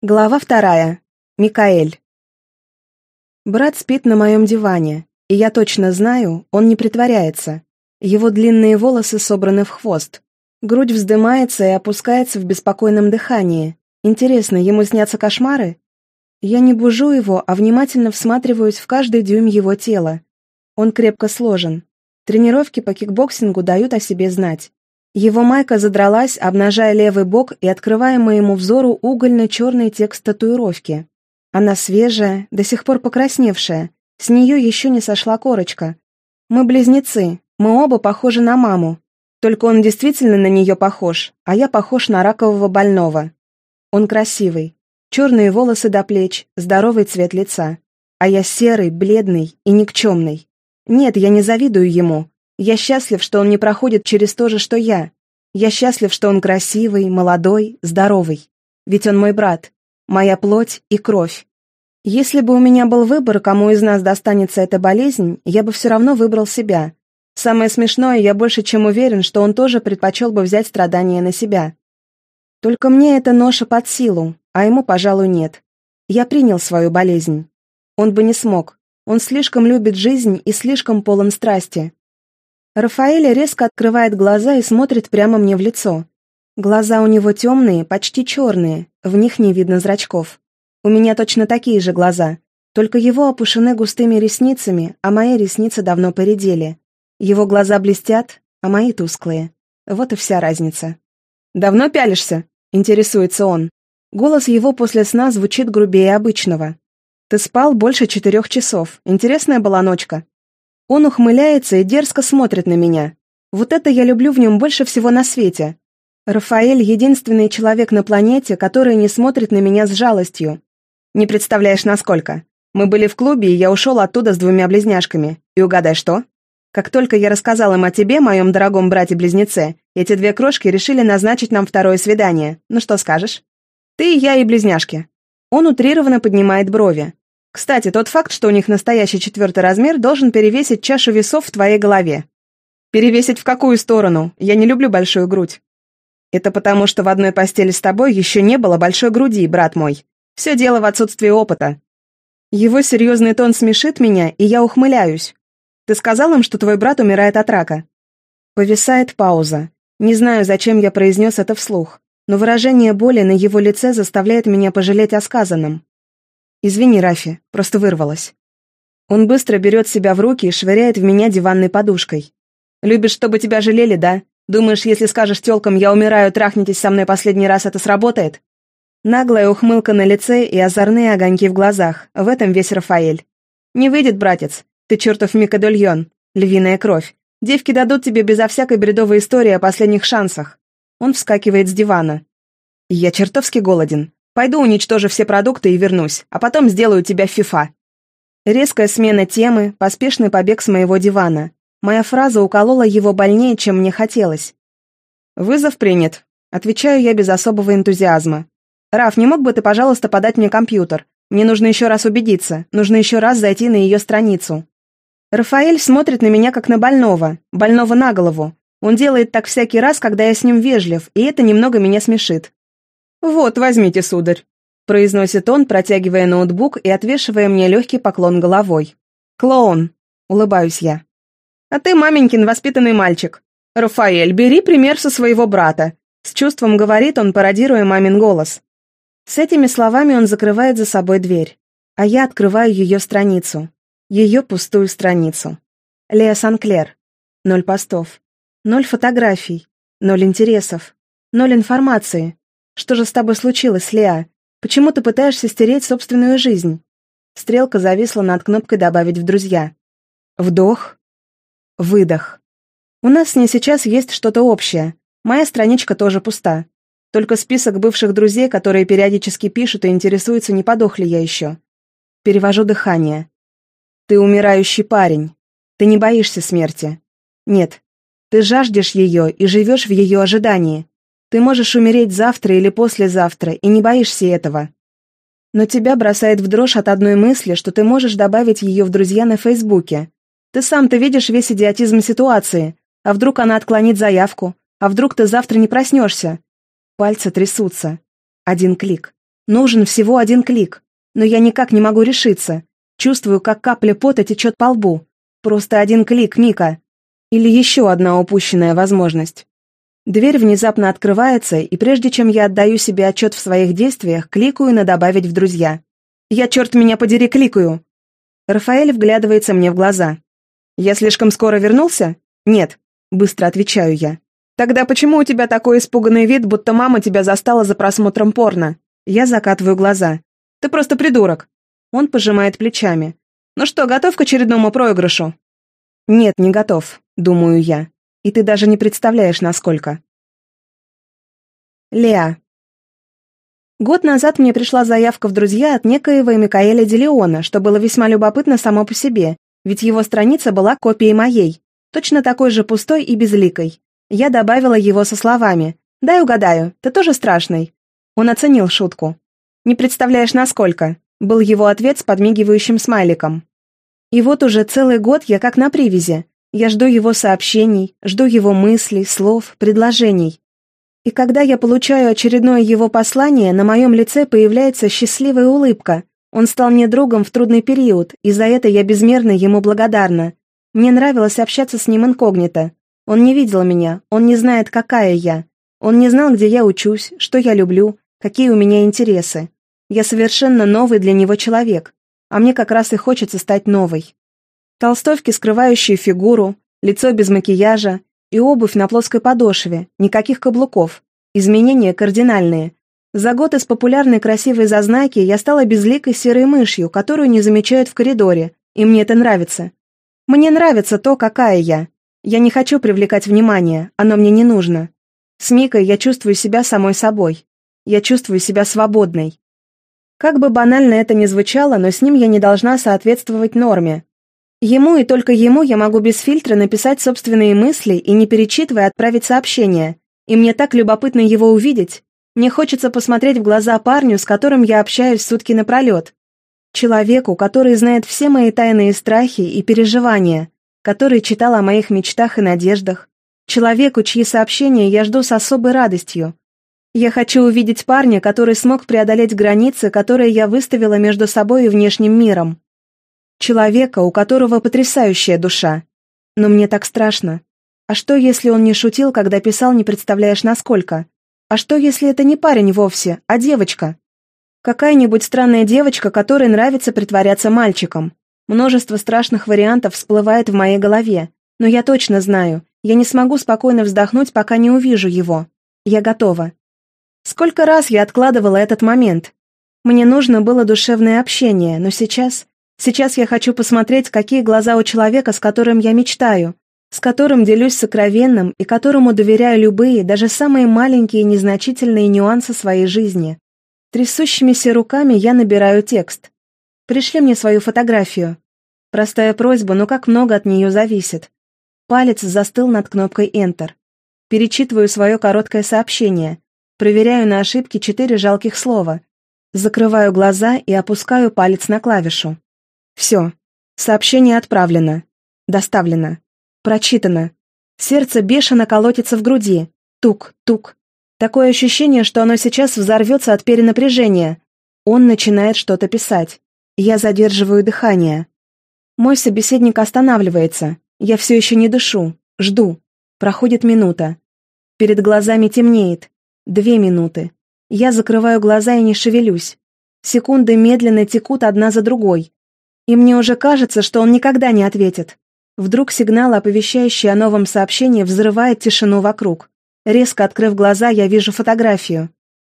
Глава вторая. Микаэль. Брат спит на моем диване, и я точно знаю, он не притворяется. Его длинные волосы собраны в хвост. Грудь вздымается и опускается в беспокойном дыхании. Интересно, ему снятся кошмары? Я не бужу его, а внимательно всматриваюсь в каждый дюйм его тела. Он крепко сложен. Тренировки по кикбоксингу дают о себе знать. Его майка задралась, обнажая левый бок и открывая моему взору угольно-черный текст татуировки. Она свежая, до сих пор покрасневшая, с нее еще не сошла корочка. Мы близнецы, мы оба похожи на маму. Только он действительно на нее похож, а я похож на ракового больного. Он красивый. Черные волосы до плеч, здоровый цвет лица. А я серый, бледный и никчемный. Нет, я не завидую ему. Я счастлив, что он не проходит через то же, что я. Я счастлив, что он красивый, молодой, здоровый. Ведь он мой брат, моя плоть и кровь. Если бы у меня был выбор, кому из нас достанется эта болезнь, я бы все равно выбрал себя. Самое смешное, я больше чем уверен, что он тоже предпочел бы взять страдания на себя. Только мне эта ноша под силу, а ему, пожалуй, нет. Я принял свою болезнь. Он бы не смог. Он слишком любит жизнь и слишком полон страсти. Рафаэль резко открывает глаза и смотрит прямо мне в лицо. Глаза у него темные, почти черные, в них не видно зрачков. У меня точно такие же глаза, только его опушены густыми ресницами, а мои ресницы давно поредели. Его глаза блестят, а мои тусклые. Вот и вся разница. «Давно пялишься?» — интересуется он. Голос его после сна звучит грубее обычного. «Ты спал больше четырех часов. Интересная была ночка?» Он ухмыляется и дерзко смотрит на меня. Вот это я люблю в нем больше всего на свете. Рафаэль — единственный человек на планете, который не смотрит на меня с жалостью. Не представляешь, насколько. Мы были в клубе, и я ушел оттуда с двумя близняшками. И угадай, что? Как только я рассказал им о тебе, моем дорогом брате-близнеце, эти две крошки решили назначить нам второе свидание. Ну что скажешь? Ты, я и близняшки. Он утрированно поднимает брови. Кстати, тот факт, что у них настоящий четвертый размер, должен перевесить чашу весов в твоей голове. Перевесить в какую сторону? Я не люблю большую грудь. Это потому, что в одной постели с тобой еще не было большой груди, брат мой. Все дело в отсутствии опыта. Его серьезный тон смешит меня, и я ухмыляюсь. Ты сказал им, что твой брат умирает от рака? Повисает пауза. Не знаю, зачем я произнес это вслух, но выражение боли на его лице заставляет меня пожалеть о сказанном. «Извини, Рафи, просто вырвалась». Он быстро берет себя в руки и швыряет в меня диванной подушкой. «Любишь, чтобы тебя жалели, да? Думаешь, если скажешь тёлкам «я умираю, трахнитесь со мной последний раз», это сработает?» Наглая ухмылка на лице и озорные огоньки в глазах. В этом весь Рафаэль. «Не выйдет, братец. Ты чертов Микадольон. Львиная кровь. Девки дадут тебе безо всякой бредовой истории о последних шансах». Он вскакивает с дивана. «Я чертовски голоден. Пойду уничтожу все продукты и вернусь, а потом сделаю тебя фифа. Резкая смена темы, поспешный побег с моего дивана. Моя фраза уколола его больнее, чем мне хотелось. «Вызов принят», — отвечаю я без особого энтузиазма. «Раф, не мог бы ты, пожалуйста, подать мне компьютер? Мне нужно еще раз убедиться, нужно еще раз зайти на ее страницу». Рафаэль смотрит на меня как на больного, больного на голову. Он делает так всякий раз, когда я с ним вежлив, и это немного меня смешит. «Вот, возьмите, сударь», — произносит он, протягивая ноутбук и отвешивая мне легкий поклон головой. «Клоун», — улыбаюсь я. «А ты, маменькин, воспитанный мальчик. Рафаэль, бери пример со своего брата», — с чувством говорит он, пародируя мамин голос. С этими словами он закрывает за собой дверь, а я открываю ее страницу, ее пустую страницу. Лея Санклер. Ноль постов. Ноль фотографий. Ноль интересов. Ноль информации. Что же с тобой случилось, Леа? Почему ты пытаешься стереть собственную жизнь?» Стрелка зависла над кнопкой «Добавить в друзья». Вдох. Выдох. У нас с ней сейчас есть что-то общее. Моя страничка тоже пуста. Только список бывших друзей, которые периодически пишут и интересуются, не подох ли я еще. Перевожу дыхание. Ты умирающий парень. Ты не боишься смерти. Нет. Ты жаждешь ее и живешь в ее ожидании. Ты можешь умереть завтра или послезавтра, и не боишься этого. Но тебя бросает в дрожь от одной мысли, что ты можешь добавить ее в друзья на Фейсбуке. Ты сам-то видишь весь идиотизм ситуации. А вдруг она отклонит заявку? А вдруг ты завтра не проснешься? Пальцы трясутся. Один клик. Нужен всего один клик, но я никак не могу решиться. Чувствую, как капля пота течет по лбу. Просто один клик, Мика. Или еще одна упущенная возможность. Дверь внезапно открывается, и прежде чем я отдаю себе отчет в своих действиях, кликаю на «добавить в друзья». Я, черт меня подери, кликаю. Рафаэль вглядывается мне в глаза. «Я слишком скоро вернулся?» «Нет», — быстро отвечаю я. «Тогда почему у тебя такой испуганный вид, будто мама тебя застала за просмотром порно?» Я закатываю глаза. «Ты просто придурок». Он пожимает плечами. «Ну что, готов к очередному проигрышу?» «Нет, не готов», — думаю я и ты даже не представляешь, насколько. Леа. Год назад мне пришла заявка в друзья от некоего Микаэля Делеона, что было весьма любопытно само по себе, ведь его страница была копией моей, точно такой же пустой и безликой. Я добавила его со словами «Дай угадаю, ты тоже страшный». Он оценил шутку. «Не представляешь, насколько», — был его ответ с подмигивающим смайликом. И вот уже целый год я как на привязи, я жду его сообщений, жду его мыслей, слов, предложений. И когда я получаю очередное его послание, на моем лице появляется счастливая улыбка. Он стал мне другом в трудный период, и за это я безмерно ему благодарна. Мне нравилось общаться с ним инкогнито. Он не видел меня, он не знает, какая я. Он не знал, где я учусь, что я люблю, какие у меня интересы. Я совершенно новый для него человек, а мне как раз и хочется стать новой. Толстовки, скрывающие фигуру, лицо без макияжа и обувь на плоской подошве, никаких каблуков. Изменения кардинальные. За год из популярной красивой зазнайки я стала безликой серой мышью, которую не замечают в коридоре, и мне это нравится. Мне нравится то, какая я. Я не хочу привлекать внимание, оно мне не нужно. С Микой я чувствую себя самой собой. Я чувствую себя свободной. Как бы банально это ни звучало, но с ним я не должна соответствовать норме, Ему и только ему я могу без фильтра написать собственные мысли и, не перечитывая, отправить сообщение. И мне так любопытно его увидеть. Мне хочется посмотреть в глаза парню, с которым я общаюсь сутки напролет. Человеку, который знает все мои тайные страхи и переживания, который читал о моих мечтах и надеждах. Человеку, чьи сообщения я жду с особой радостью. Я хочу увидеть парня, который смог преодолеть границы, которые я выставила между собой и внешним миром. Человека, у которого потрясающая душа. Но мне так страшно. А что, если он не шутил, когда писал, не представляешь, насколько? А что, если это не парень вовсе, а девочка? Какая-нибудь странная девочка, которой нравится притворяться мальчиком. Множество страшных вариантов всплывает в моей голове, но я точно знаю, я не смогу спокойно вздохнуть, пока не увижу его. Я готова. Сколько раз я откладывала этот момент. Мне нужно было душевное общение, но сейчас Сейчас я хочу посмотреть, какие глаза у человека, с которым я мечтаю, с которым делюсь сокровенным и которому доверяю любые, даже самые маленькие незначительные нюансы своей жизни. Трясущимися руками я набираю текст. Пришли мне свою фотографию. Простая просьба, но как много от нее зависит. Палец застыл над кнопкой Enter. Перечитываю свое короткое сообщение. Проверяю на ошибки четыре жалких слова. Закрываю глаза и опускаю палец на клавишу. Все. Сообщение отправлено. Доставлено. Прочитано. Сердце бешено колотится в груди. Тук, тук. Такое ощущение, что оно сейчас взорвется от перенапряжения. Он начинает что-то писать. Я задерживаю дыхание. Мой собеседник останавливается. Я все еще не дышу. Жду. Проходит минута. Перед глазами темнеет. Две минуты. Я закрываю глаза и не шевелюсь. Секунды медленно текут одна за другой. И мне уже кажется, что он никогда не ответит. Вдруг сигнал, оповещающий о новом сообщении, взрывает тишину вокруг. Резко открыв глаза, я вижу фотографию.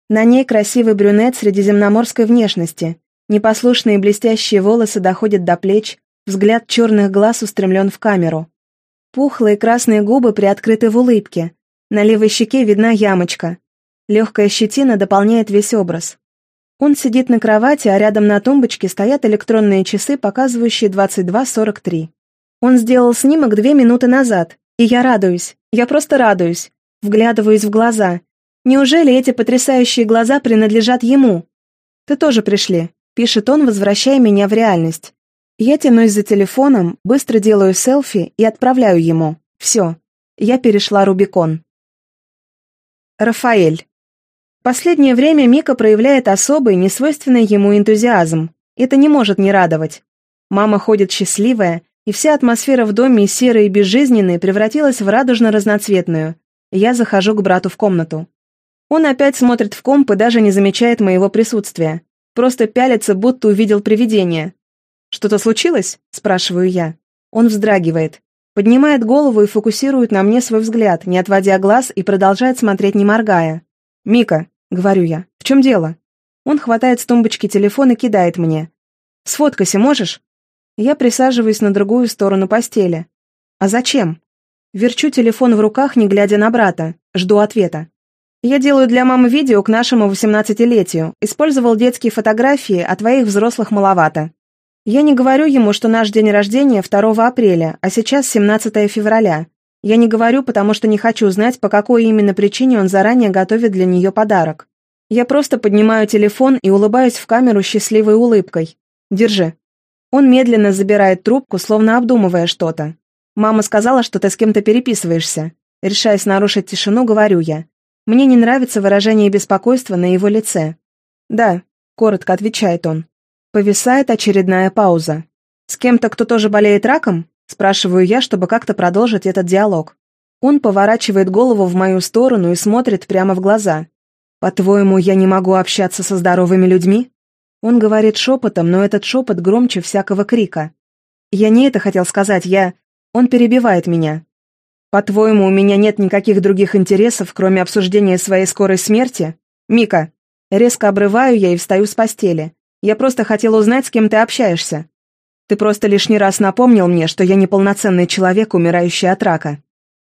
На ней красивый брюнет средиземноморской внешности. Непослушные блестящие волосы доходят до плеч, взгляд черных глаз устремлен в камеру. Пухлые красные губы приоткрыты в улыбке. На левой щеке видна ямочка. Легкая щетина дополняет весь образ. Он сидит на кровати, а рядом на тумбочке стоят электронные часы, показывающие 22.43. Он сделал снимок две минуты назад, и я радуюсь, я просто радуюсь, вглядываюсь в глаза. Неужели эти потрясающие глаза принадлежат ему? «Ты тоже пришли», — пишет он, возвращая меня в реальность. Я тянусь за телефоном, быстро делаю селфи и отправляю ему. Все, я перешла Рубикон. Рафаэль. Последнее время Мика проявляет особый, несвойственный ему энтузиазм. Это не может не радовать. Мама ходит счастливая, и вся атмосфера в доме из серой и безжизненной превратилась в радужно-разноцветную. Я захожу к брату в комнату. Он опять смотрит в комп и даже не замечает моего присутствия. Просто пялится, будто увидел привидение. «Что-то случилось?» – спрашиваю я. Он вздрагивает, поднимает голову и фокусирует на мне свой взгляд, не отводя глаз и продолжает смотреть, не моргая. «Мика», — говорю я, — «в чем дело?» Он хватает с тумбочки телефон и кидает мне. «Сфоткайся можешь?» Я присаживаюсь на другую сторону постели. «А зачем?» Верчу телефон в руках, не глядя на брата. Жду ответа. «Я делаю для мамы видео к нашему восемнадцатилетию. Использовал детские фотографии, а твоих взрослых маловато. Я не говорю ему, что наш день рождения 2 апреля, а сейчас 17 февраля. Я не говорю, потому что не хочу знать, по какой именно причине он заранее готовит для нее подарок. Я просто поднимаю телефон и улыбаюсь в камеру счастливой улыбкой. Держи. Он медленно забирает трубку, словно обдумывая что-то. «Мама сказала, что ты с кем-то переписываешься». Решаясь нарушить тишину, говорю я. Мне не нравится выражение беспокойства на его лице. «Да», — коротко отвечает он. Повисает очередная пауза. «С кем-то, кто тоже болеет раком?» Спрашиваю я, чтобы как-то продолжить этот диалог. Он поворачивает голову в мою сторону и смотрит прямо в глаза. «По-твоему, я не могу общаться со здоровыми людьми?» Он говорит шепотом, но этот шепот громче всякого крика. «Я не это хотел сказать, я...» Он перебивает меня. «По-твоему, у меня нет никаких других интересов, кроме обсуждения своей скорой смерти? Мика!» Резко обрываю я и встаю с постели. «Я просто хотел узнать, с кем ты общаешься. Ты просто лишний раз напомнил мне, что я неполноценный человек, умирающий от рака».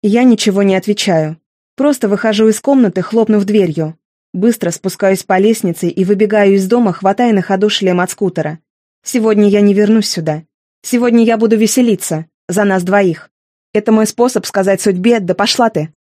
Я ничего не отвечаю. Просто выхожу из комнаты, хлопнув дверью. Быстро спускаюсь по лестнице и выбегаю из дома, хватая на ходу шлем от скутера. Сегодня я не вернусь сюда. Сегодня я буду веселиться. За нас двоих. Это мой способ сказать судьбе «да пошла ты».